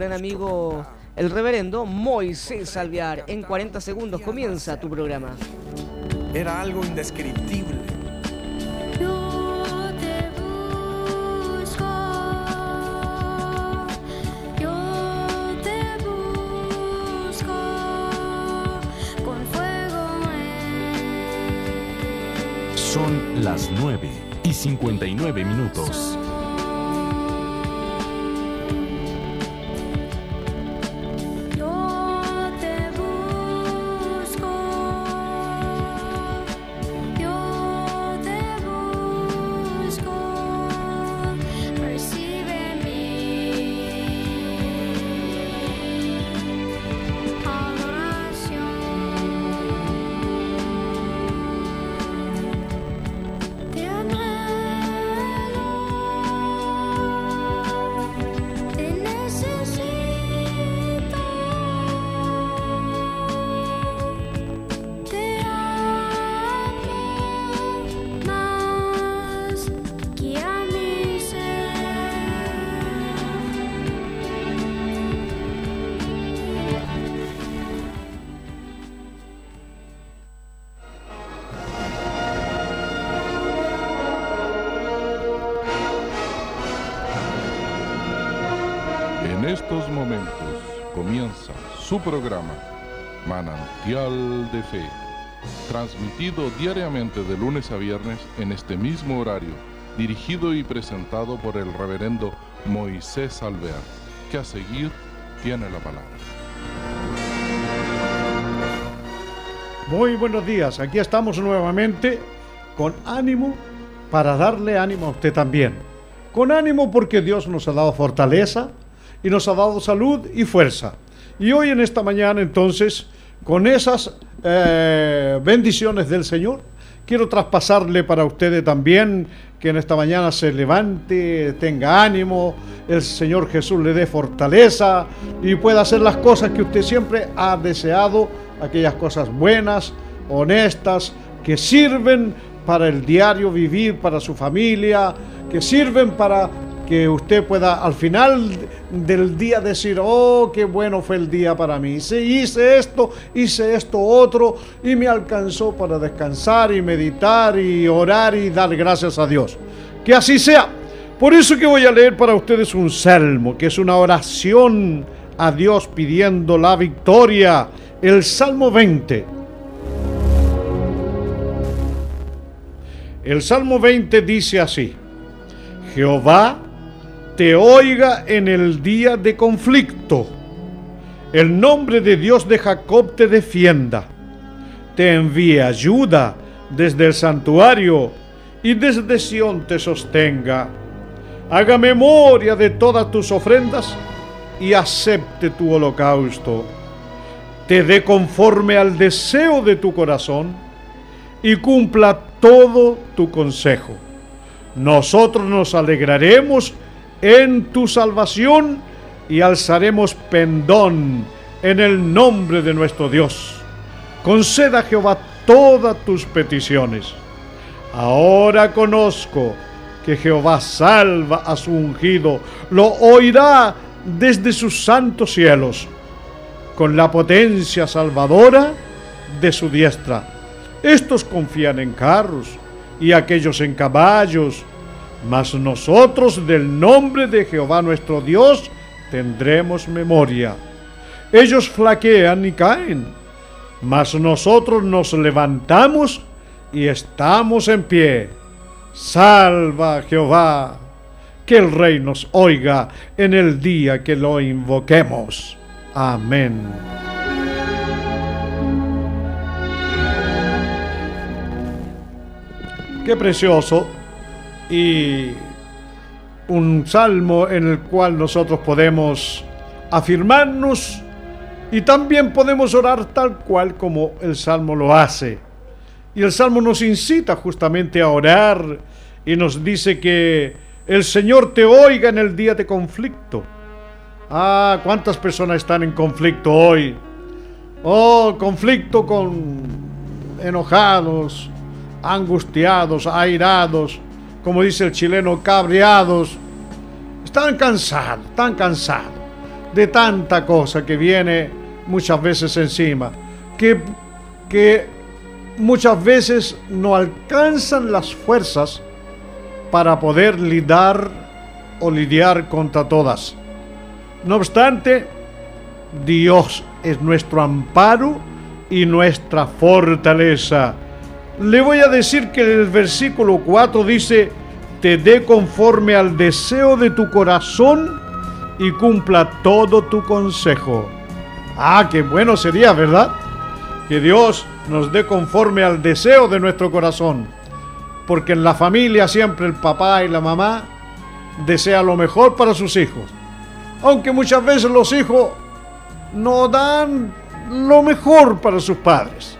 gran amigo el reverendo Moisés Alvear. En 40 segundos comienza tu programa. Era algo indescriptible. Yo te busco, yo te busco con fuego en Son las 9 y 59 minutos. Programa Manantial de Fe, transmitido diariamente de lunes a viernes en este mismo horario, dirigido y presentado por el reverendo Moisés Alvear, que a seguir tiene la palabra. Muy buenos días, aquí estamos nuevamente con ánimo para darle ánimo a usted también. Con ánimo porque Dios nos ha dado fortaleza y nos ha dado salud y fuerza. Y hoy en esta mañana entonces, con esas eh, bendiciones del Señor, quiero traspasarle para ustedes también que en esta mañana se levante, tenga ánimo, el Señor Jesús le dé fortaleza y pueda hacer las cosas que usted siempre ha deseado, aquellas cosas buenas, honestas, que sirven para el diario vivir, para su familia, que sirven para que usted pueda al final del día decir, oh, qué bueno fue el día para mí. Sí, hice esto, hice esto otro y me alcanzó para descansar y meditar y orar y dar gracias a Dios. Que así sea. Por eso que voy a leer para ustedes un salmo, que es una oración a Dios pidiendo la victoria. El Salmo 20. El Salmo 20 dice así. Jehová te oiga en el día de conflicto. El nombre de Dios de Jacob te defienda. Te envíe ayuda desde el santuario y desde Sión te sostenga. Haga memoria de todas tus ofrendas y acepte tu holocausto. Te dé conforme al deseo de tu corazón y cumpla todo tu consejo. Nosotros nos alegraremos en tu salvación y alzaremos pendón en el nombre de nuestro Dios. Conceda Jehová todas tus peticiones. Ahora conozco que Jehová salva a su ungido, lo oirá desde sus santos cielos, con la potencia salvadora de su diestra. Estos confían en carros y aquellos en caballos, mas nosotros del nombre de Jehová nuestro Dios tendremos memoria. Ellos flaquean y caen, mas nosotros nos levantamos y estamos en pie. Salva Jehová, que el Rey nos oiga en el día que lo invoquemos. Amén. Qué precioso y un salmo en el cual nosotros podemos afirmarnos y también podemos orar tal cual como el salmo lo hace. Y el salmo nos incita justamente a orar y nos dice que el Señor te oiga en el día de conflicto. Ah, ¿cuántas personas están en conflicto hoy? Oh, conflicto con enojados, angustiados, airados, como dice el chileno, cabreados. Están cansados, están cansados. de tanta cosa que viene muchas veces encima, que, que muchas veces no alcanzan las fuerzas para poder lidiar o lidiar contra todas. No obstante, Dios es nuestro amparo y nuestra fortaleza. Le voy a decir que el versículo 4 dice, te dé conforme al deseo de tu corazón y cumpla todo tu consejo. Ah, qué bueno sería, ¿verdad? Que Dios nos dé conforme al deseo de nuestro corazón. Porque en la familia siempre el papá y la mamá desea lo mejor para sus hijos. Aunque muchas veces los hijos no dan lo mejor para sus padres.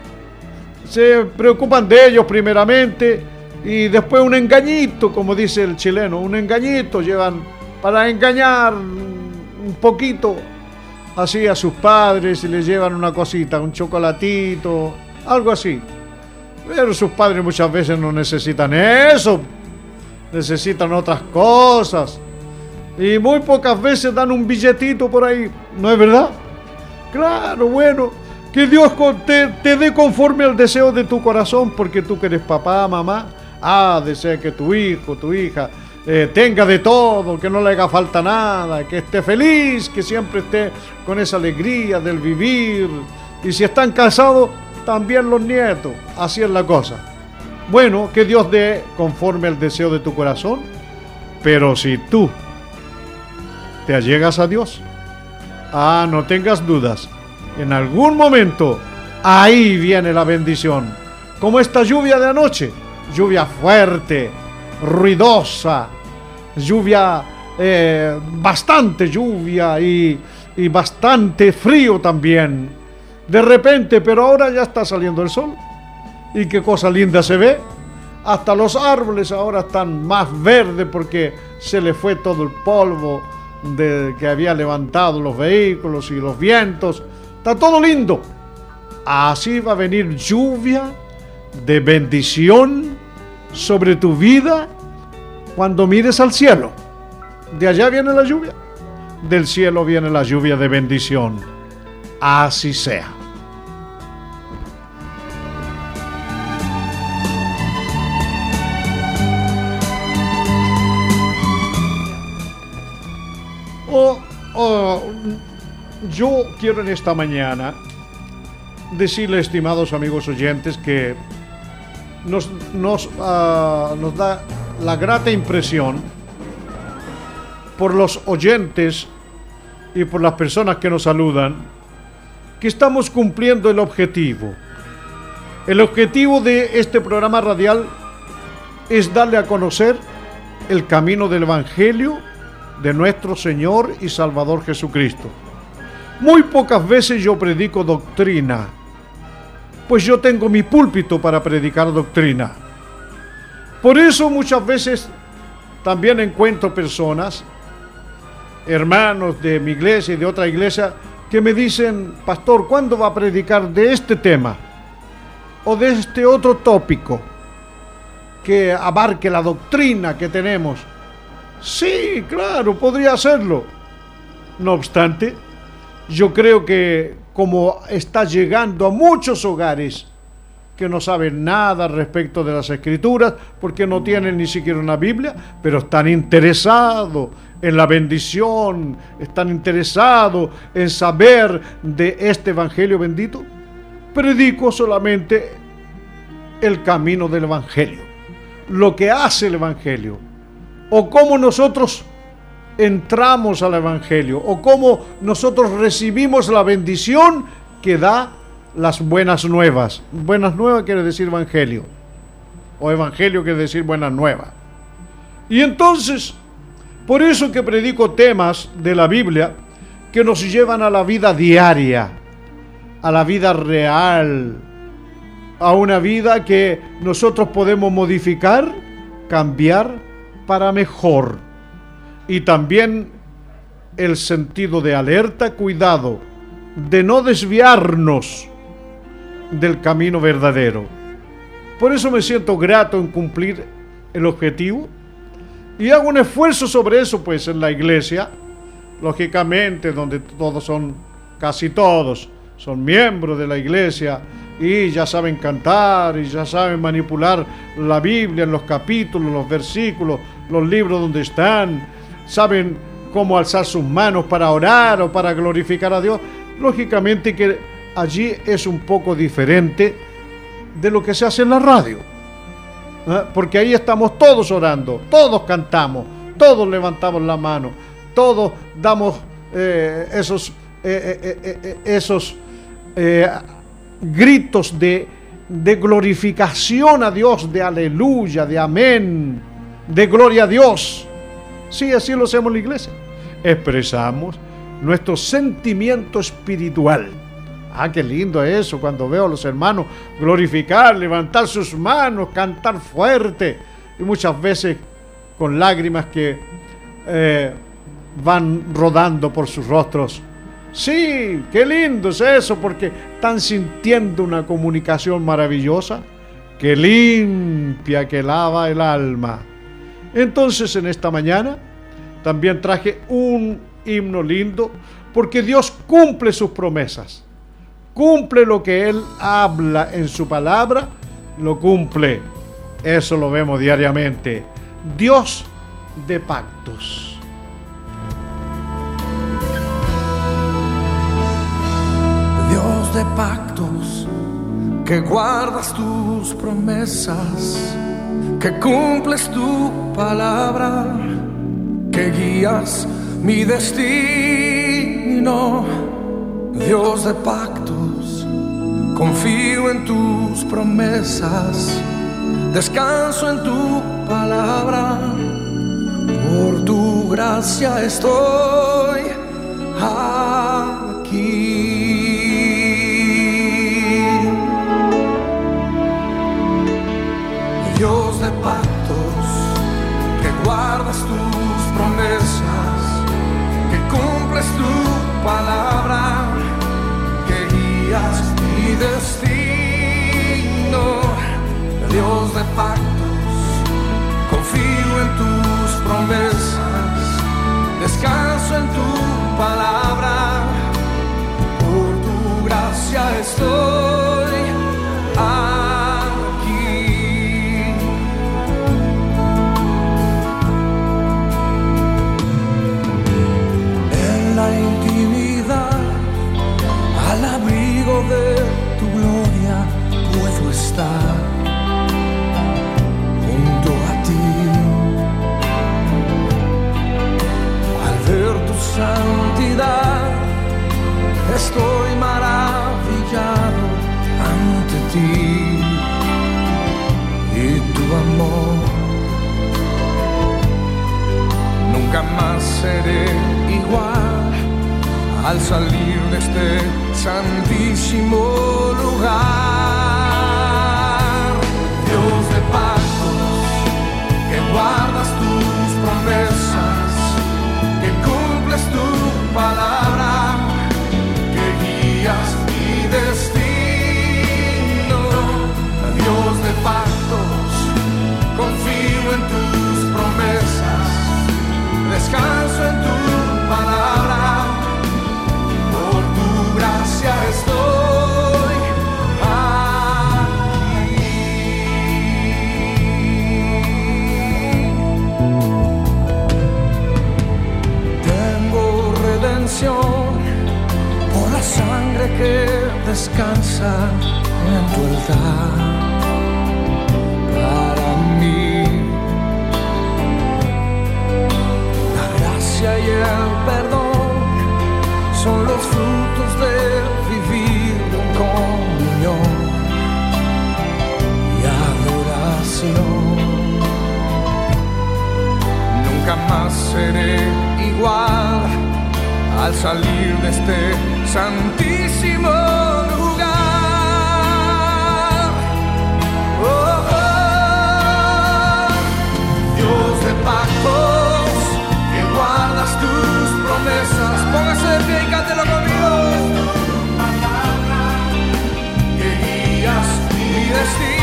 Se preocupan de ellos primeramente y después un engañito, como dice el chileno, un engañito llevan para engañar un poquito así a sus padres y les llevan una cosita, un chocolatito, algo así. Pero sus padres muchas veces no necesitan eso, necesitan otras cosas. Y muy pocas veces dan un billetito por ahí, ¿no es verdad? Claro, bueno, que Dios te dé conforme al deseo de tu corazón, porque tú que eres papá, mamá, ah, desea que tu hijo, tu hija, eh, tenga de todo, que no le haga falta nada, que esté feliz, que siempre esté con esa alegría del vivir. Y si están casados, también los nietos. Así es la cosa. Bueno, que Dios dé conforme al deseo de tu corazón, pero si tú te allegas a Dios, ah, no tengas dudas, en algún momento ahí viene la bendición. Como esta lluvia de anoche, lluvia fuerte, ruidosa, lluvia, eh, bastante lluvia y, y bastante frío también. De repente, pero ahora ya está saliendo el sol. Y qué cosa linda se ve. Hasta los árboles ahora están más verdes porque se le fue todo el polvo de, que había levantado los vehículos y los vientos. Está todo lindo. Así va a venir lluvia de bendición sobre tu vida cuando mires al cielo. De allá viene la lluvia. Del cielo viene la lluvia de bendición. Así sea. Oh, oh, yo quiero en esta mañana decirle, estimados amigos oyentes, que nos, nos, ah, nos da la grata impresión por los oyentes y por las personas que nos saludan que estamos cumpliendo el objetivo. El objetivo de este programa radial es darle a conocer el camino del Evangelio de nuestro Señor y Salvador Jesucristo. Muy pocas veces yo predico doctrina, pues yo tengo mi púlpito para predicar doctrina. Por eso muchas veces también encuentro personas, hermanos de mi iglesia y de otra iglesia, que me dicen, pastor, ¿cuándo va a predicar de este tema? O de este otro tópico que abarque la doctrina que tenemos. Sí, claro, podría hacerlo. No obstante, yo creo que como está llegando a muchos hogares que no saben nada respecto de las escrituras, porque no tienen ni siquiera una Biblia, pero están interesados en la bendición, están interesados en saber de este Evangelio bendito, predico solamente el camino del Evangelio, lo que hace el Evangelio, o cómo nosotros entramos al Evangelio, o cómo nosotros recibimos la bendición que da las buenas nuevas. Buenas nuevas quiere decir Evangelio, o Evangelio quiere decir buenas nuevas. Y entonces, por eso que predico temas de la Biblia que nos llevan a la vida diaria, a la vida real, a una vida que nosotros podemos modificar, cambiar para mejor. Y también el sentido de alerta, cuidado, de no desviarnos del camino verdadero. Por eso me siento grato en cumplir el objetivo y hago un esfuerzo sobre eso, pues, en la iglesia lógicamente, donde todos son, casi todos, son miembros de la iglesia y ya saben cantar y ya saben manipular la Biblia en los capítulos, los versículos, los libros donde están, saben cómo alzar sus manos para orar o para glorificar a Dios. Lógicamente que allí es un poco diferente de lo que se hace en la radio. ¿Ah? Porque ahí estamos todos orando, todos cantamos, todos levantamos la mano, todos damos eh, esos, eh, eh, eh, eh, esos eh, gritos de, de glorificación a Dios, de aleluya, de amén, de gloria a Dios. Sí, así lo hacemos la iglesia. Expresamos nuestro sentimiento espiritual. Ah, qué lindo eso cuando veo a los hermanos glorificar, levantar sus manos, cantar fuerte y muchas veces con lágrimas que eh, van rodando por sus rostros. Sí, qué lindo es eso porque están sintiendo una comunicación maravillosa que limpia, que lava el alma. Entonces en esta mañana también traje un himno lindo porque Dios cumple sus promesas. Cumple lo que Él habla en su palabra, lo cumple. Eso lo vemos diariamente. Dios de pactos. Dios de pactos, que guardas tus promesas, que cumples tu palabra, que guías mi destino. Dios de pactos, confío en tus promesas, descanso en tu palabra, por tu gracia estoy estoy maravillado ante ti y tu amor. Nunca más seré igual al salir de este santísimo lugar. Dios Por la sangre que descansa en tu altar. Para mí, la gracia y el perdón son los frutos de vivir en comunión y adoración. Nunca más seré igual al salir de este santísimo lugar. Oh, oh. Dios de pactos, que guardas tus promesas. Póngase de pie y cántelo conmigo. Que guías mi destino.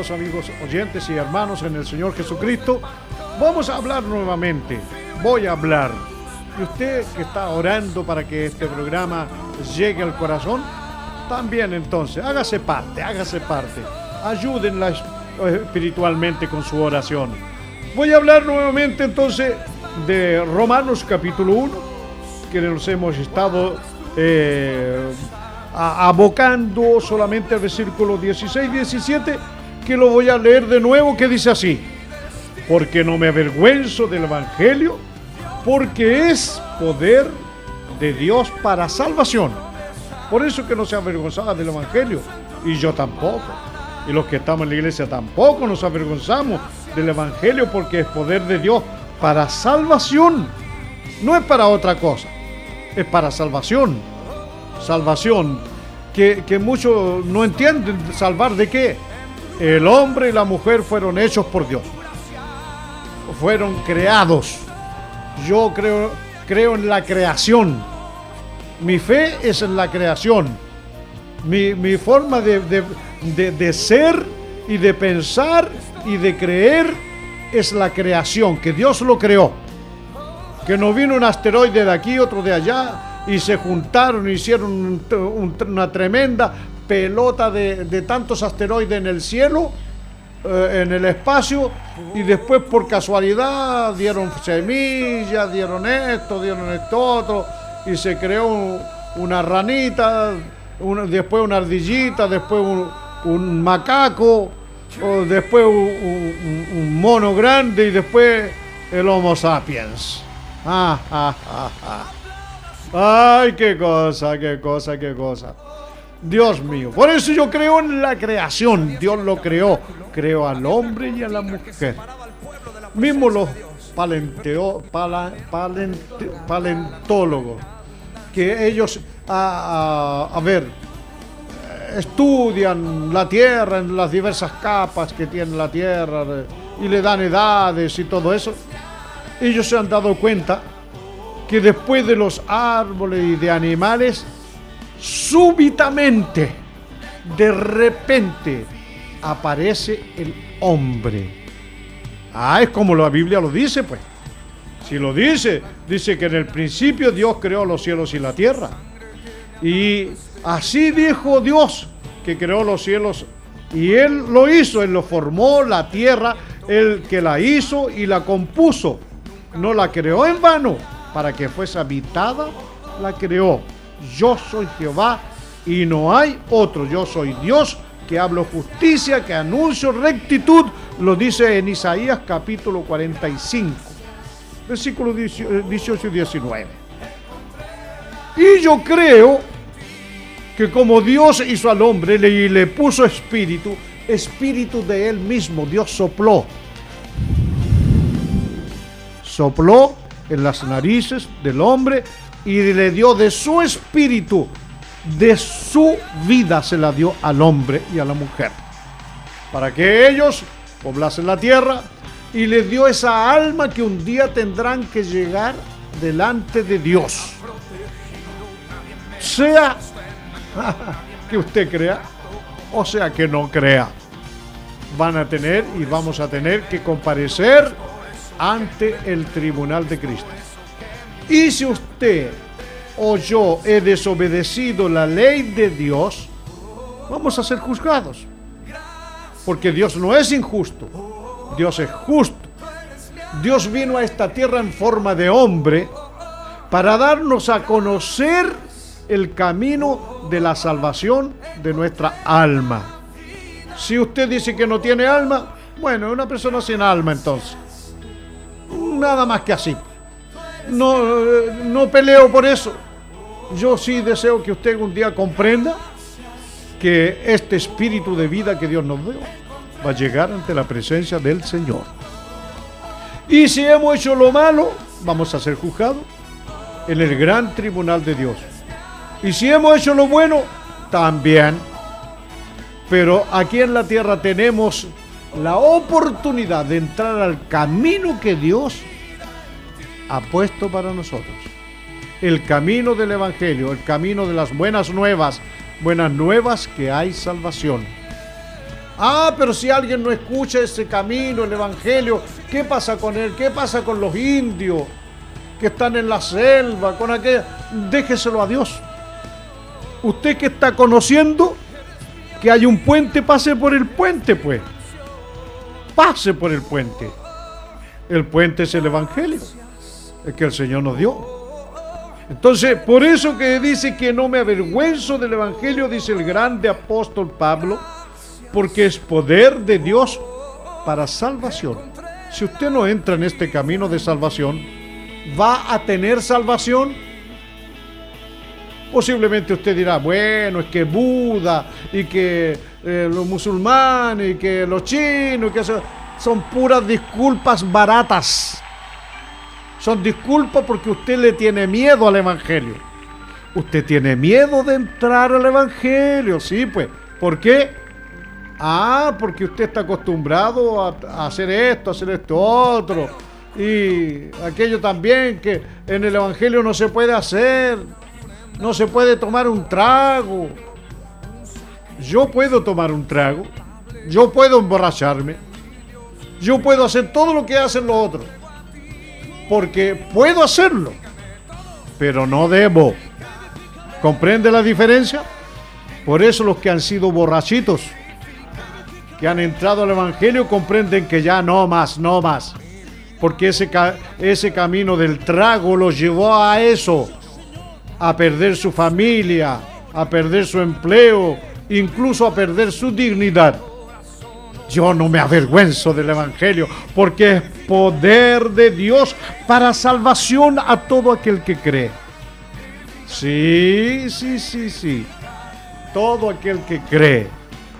Estimados amigos oyentes y hermanos en el Señor Jesucristo, vamos a hablar nuevamente. Voy a hablar. Y usted que está orando para que este programa llegue al corazón, también entonces, hágase parte, hágase parte. Ayúdenla es- espiritualmente con su oración. Voy a hablar nuevamente entonces de Romanos capítulo 1, que nos hemos estado eh, abocando solamente al versículo 16 17, que lo voy a leer de nuevo, que dice así, porque no me avergüenzo del Evangelio, porque es poder de Dios para salvación. Por eso que no se avergonzaba del Evangelio, y yo tampoco. Y los que estamos en la iglesia tampoco nos avergonzamos del Evangelio porque es poder de Dios para salvación. No es para otra cosa, es para salvación. Salvación, que, que muchos no entienden salvar de qué. El hombre y la mujer fueron hechos por Dios. Fueron creados. Yo creo, creo en la creación. Mi fe es en la creación. Mi, mi forma de, de- de- ser y de pensar y de creer es la creación, que Dios lo creó. Que no vino un asteroide de aquí, otro de allá, y se juntaron, hicieron un- un- una tremenda pelota de, tantos asteroides en el cielo, eh, en el espacio, y después por casualidad dieron semillas, dieron esto, dieron esto otro, y se creó un- una ranita, después una ardillita, después un, macaco, después un mono grande y después el Homo sapiens. Ah, ah, ah, ah. Ay, qué cosa, qué cosa, qué cosa. Dios mío. Por eso yo creo en la creación. Dios lo creó. Creó al hombre y a la mujer. Mismo los palenteo, que ellos, a, a- ver, estudian la Tierra en las diversas capas que tiene la Tierra y le dan edades y todo eso. Ellos se han dado cuenta que después de los árboles y de animales, súbitamente, de repente, aparece el hombre. Ah, es como la Biblia lo dice, pues. Si lo dice, dice que en el principio Dios creó los cielos y la tierra. Y así dijo Dios que creó los cielos y Él lo hizo, Él lo formó, la tierra, Él que la hizo y la compuso. No la creó en vano, para que fuese habitada, la creó. Yo soy Jehová y no hay otro. Yo soy Dios que hablo justicia, que anuncio rectitud. Lo dice en Isaías capítulo 45, versículos 18 y 19. Y yo creo que como Dios hizo al hombre le- y le puso espíritu, espíritu de él mismo, Dios sopló. Sopló en las narices del hombre y le dio de su espíritu, de su vida se la dio al hombre y a la mujer. Para que ellos poblasen la tierra y le dio esa alma que un día tendrán que llegar delante de Dios. Sea que usted crea o sea que no crea. Van a tener y vamos a tener que comparecer ante el tribunal de Cristo. Y si usted o yo he desobedecido la ley de Dios, vamos a ser juzgados. Porque Dios no es injusto, Dios es justo. Dios vino a esta tierra en forma de hombre para darnos a conocer el camino de la salvación de nuestra alma. Si usted dice que no tiene alma, bueno, es una persona sin alma entonces. Nada más que así. No, no peleo por eso. Yo sí deseo que usted un día comprenda que este espíritu de vida que Dios nos dio va a llegar ante la presencia del Señor. Y si hemos hecho lo malo, vamos a ser juzgados en el gran tribunal de Dios. Y si hemos hecho lo bueno, también. Pero aquí en la tierra tenemos la oportunidad de entrar al camino que Dios ha puesto para nosotros. El camino del Evangelio, el camino de las buenas nuevas, buenas nuevas que hay salvación. Ah, pero si alguien no escucha ese camino, el Evangelio, ¿qué pasa con él? ¿Qué pasa con los indios que están en la selva? Con aquella... Déjeselo a Dios. Usted que está conociendo que hay un puente, pase por el puente, pues. Pase por el puente. El puente es el Evangelio, el que el Señor nos dio. Entonces, por eso que dice que no me avergüenzo del Evangelio, dice el grande apóstol Pablo, porque es poder de Dios para salvación. Si usted no entra en este camino de salvación, ¿va a tener salvación? Posiblemente usted dirá, bueno, es que Buda y que eh, los musulmanes y que los chinos, que son puras disculpas baratas. Son disculpas porque usted le tiene miedo al Evangelio. Usted tiene miedo de entrar al Evangelio, sí, pues. ¿Por qué? Ah, porque usted está acostumbrado a, hacer esto, a hacer esto otro. Y aquello también que en el Evangelio no se puede hacer. No se puede tomar un trago. Yo puedo tomar un trago. Yo puedo emborracharme. Yo puedo hacer todo lo que hacen los otros. Porque puedo hacerlo. Pero no debo. ¿Comprende la diferencia? Por eso los que han sido borrachitos, que han entrado al Evangelio, comprenden que ya no más, no más. Porque ese, ese camino del trago los llevó a eso, a perder su familia, a perder su empleo, incluso a perder su dignidad. Yo no me avergüenzo del Evangelio, porque es poder de Dios para salvación a todo aquel que cree. Sí, sí, sí, sí. Todo aquel que cree.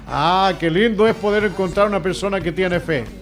Ah, qué lindo es poder encontrar una persona que tiene fe.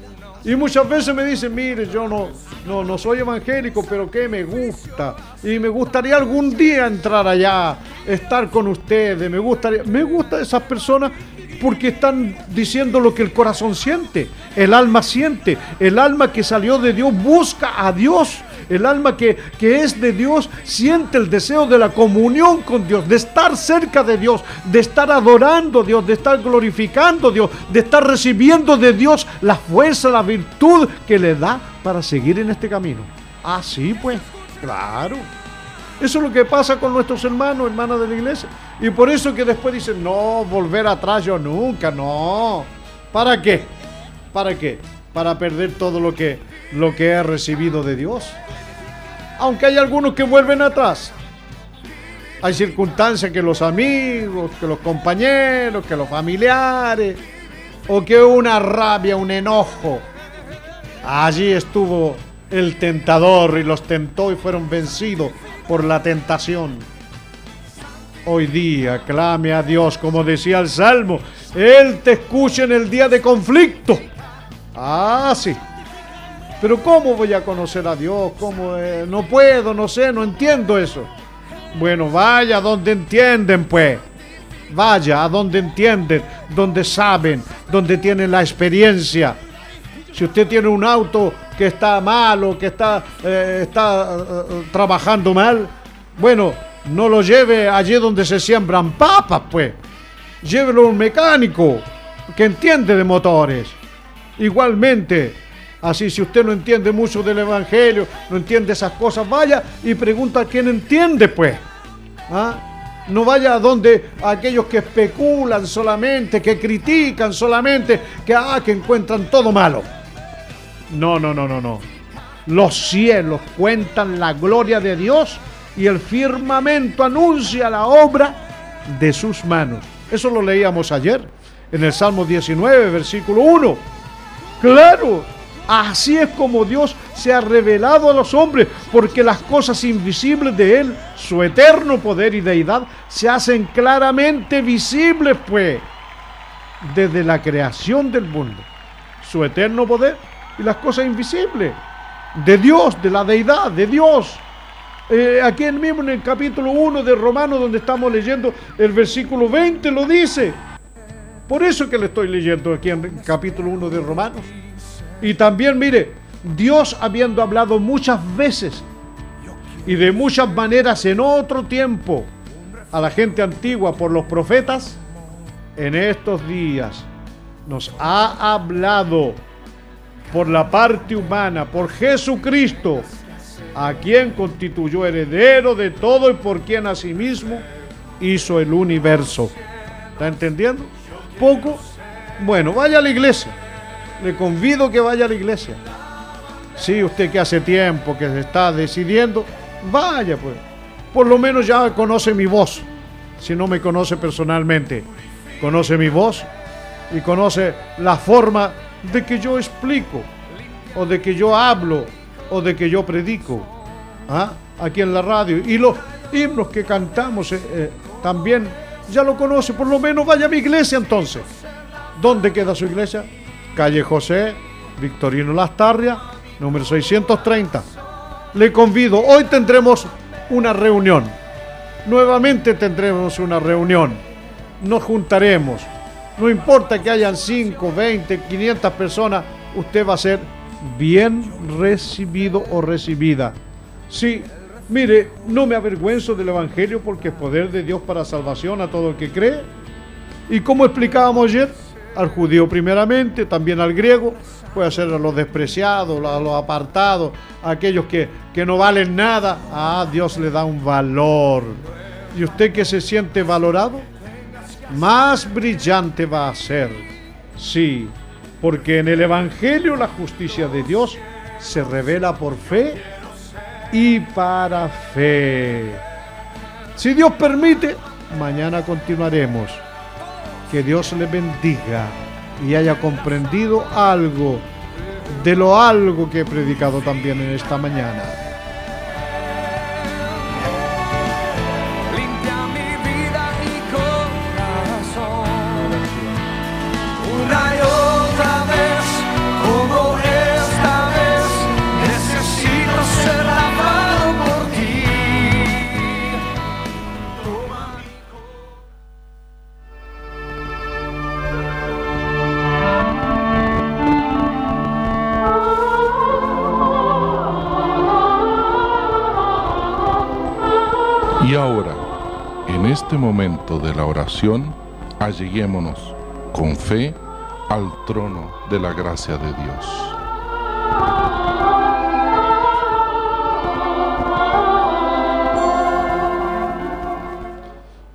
Y muchas veces me dicen, mire, yo no, no, no soy evangélico, pero que me gusta. Y me gustaría algún día entrar allá, estar con ustedes. Me gustaría, me gusta esas personas porque están diciendo lo que el corazón siente, el alma siente, el alma que salió de Dios busca a Dios. El alma que, que es de Dios siente el deseo de la comunión con Dios, de estar cerca de Dios, de estar adorando a Dios, de estar glorificando a Dios, de estar recibiendo de Dios la fuerza, la virtud que le da para seguir en este camino. Así pues, claro. Eso es lo que pasa con nuestros hermanos, hermanas de la iglesia. Y por eso que después dicen, no, volver atrás yo nunca, no. ¿Para qué? ¿Para qué? Para perder todo lo que, lo que he recibido de Dios. Aunque hay algunos que vuelven atrás. Hay circunstancias que los amigos, que los compañeros, que los familiares, o que una rabia, un enojo. Allí estuvo el tentador y los tentó y fueron vencidos por la tentación. Hoy día clame a Dios, como decía el Salmo, Él te escucha en el día de conflicto. Ah, sí. Pero ¿cómo voy a conocer a Dios? ¿Cómo, eh, no puedo, no sé, no entiendo eso. Bueno, vaya donde entienden, pues. Vaya a donde entienden, donde saben, donde tienen la experiencia. Si usted tiene un auto que está malo, que está, eh, está eh, trabajando mal, bueno, no lo lleve allí donde se siembran papas, pues. Llévelo a un mecánico que entiende de motores. Igualmente, así si usted no entiende mucho del Evangelio, no entiende esas cosas, vaya y pregunta a quién entiende, pues. ¿Ah? No vaya a donde aquellos que especulan solamente, que critican solamente, que, ah, que encuentran todo malo. No, no, no, no, no. Los cielos cuentan la gloria de Dios y el firmamento anuncia la obra de sus manos. Eso lo leíamos ayer en el Salmo 19, versículo 1. Claro, así es como Dios se ha revelado a los hombres, porque las cosas invisibles de Él, su eterno poder y deidad, se hacen claramente visibles, pues, desde la creación del mundo. Su eterno poder y las cosas invisibles de Dios, de la deidad, de Dios. Eh, aquí mismo en el capítulo 1 de Romanos, donde estamos leyendo el versículo 20, lo dice. Por eso que le estoy leyendo aquí en el capítulo 1 de Romanos. Y también, mire, Dios habiendo hablado muchas veces y de muchas maneras en otro tiempo a la gente antigua por los profetas, en estos días nos ha hablado por la parte humana, por Jesucristo, a quien constituyó heredero de todo y por quien asimismo hizo el universo. ¿Está entendiendo? Poco. Bueno, vaya a la iglesia. Le convido que vaya a la iglesia. Sí, usted que hace tiempo que se está decidiendo, vaya pues. Por lo menos ya conoce mi voz. Si no me conoce personalmente, conoce mi voz y conoce la forma de que yo explico, o de que yo hablo, o de que yo predico. ¿ah? Aquí en la radio. Y los himnos que cantamos eh, eh, también ya lo conoce. Por lo menos vaya a mi iglesia entonces. ¿Dónde queda su iglesia? Calle José, Victorino Lastarria, número 630. Le convido, hoy tendremos una reunión. Nuevamente tendremos una reunión. Nos juntaremos. No importa que hayan 5, 20, 500 personas, usted va a ser bien recibido o recibida. Sí, mire, no me avergüenzo del Evangelio porque es poder de Dios para salvación a todo el que cree. Y como explicábamos ayer, al judío primeramente, también al griego, puede ser a los despreciados, a los apartados, a aquellos que, que no valen nada. Ah, Dios le da un valor. ¿Y usted que se siente valorado? Más brillante va a ser. Sí, porque en el Evangelio la justicia de Dios se revela por fe y para fe. Si Dios permite, mañana continuaremos. Que Dios le bendiga y haya comprendido algo de lo algo que he predicado también en esta mañana. Este momento de la oración, alleguémonos con fe al trono de la gracia de Dios.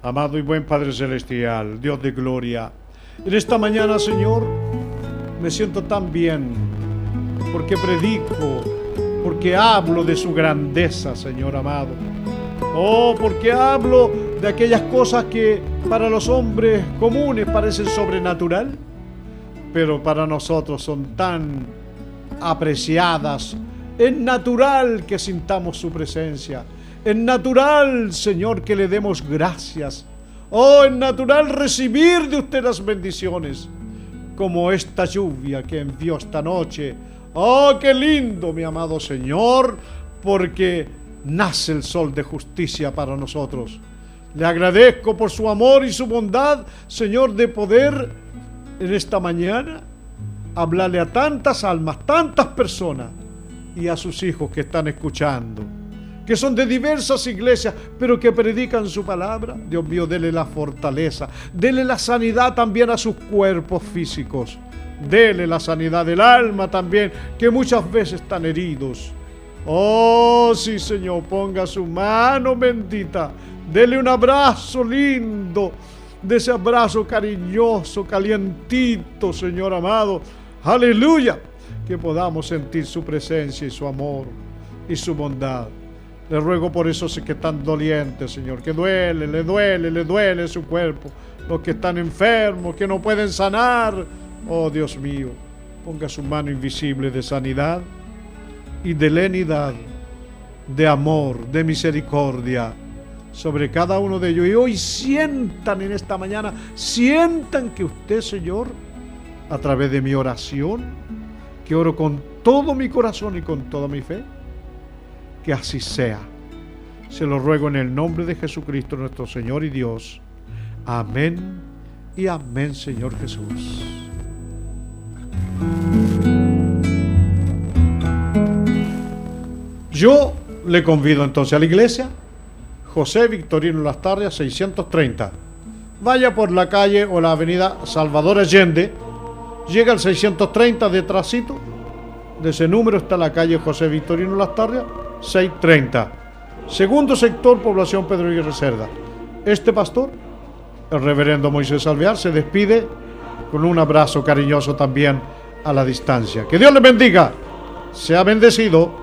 Amado y buen Padre Celestial, Dios de gloria, en esta mañana, Señor, me siento tan bien porque predico, porque hablo de su grandeza, Señor amado. Oh, porque hablo de aquellas cosas que para los hombres comunes parecen sobrenatural, pero para nosotros son tan apreciadas. Es natural que sintamos su presencia. Es natural, Señor, que le demos gracias. Oh, es natural recibir de usted las bendiciones, como esta lluvia que envió esta noche. Oh, qué lindo, mi amado Señor, porque nace el sol de justicia para nosotros. Le agradezco por su amor y su bondad, Señor, de poder en esta mañana hablarle a tantas almas, tantas personas y a sus hijos que están escuchando, que son de diversas iglesias, pero que predican su palabra. Dios mío, dele la fortaleza, dele la sanidad también a sus cuerpos físicos, dele la sanidad del alma también, que muchas veces están heridos. Oh, sí, Señor, ponga su mano bendita, dele un abrazo lindo, de ese abrazo cariñoso, calientito, Señor amado. Aleluya que podamos sentir su presencia y su amor y su bondad. Le ruego por esos que están dolientes, Señor, que duele, le duele, le duele su cuerpo. Los que están enfermos, que no pueden sanar. Oh Dios mío, ponga su mano invisible de sanidad y de lenidad, de amor, de misericordia sobre cada uno de ellos. Y hoy sientan en esta mañana, sientan que usted, Señor, a través de mi oración, que oro con todo mi corazón y con toda mi fe, que así sea. Se lo ruego en el nombre de Jesucristo nuestro Señor y Dios. Amén y amén, Señor Jesús. Yo le convido entonces a la iglesia, José Victorino Lastarria, 630. Vaya por la calle o la avenida Salvador Allende, llega al 630 detrásito. De ese número está la calle José Victorino Lastarria, 630. Segundo sector, población Pedro Aguirre Cerda. Este pastor, el reverendo Moisés Alvear, se despide con un abrazo cariñoso también a la distancia. Que Dios le bendiga. Sea bendecido.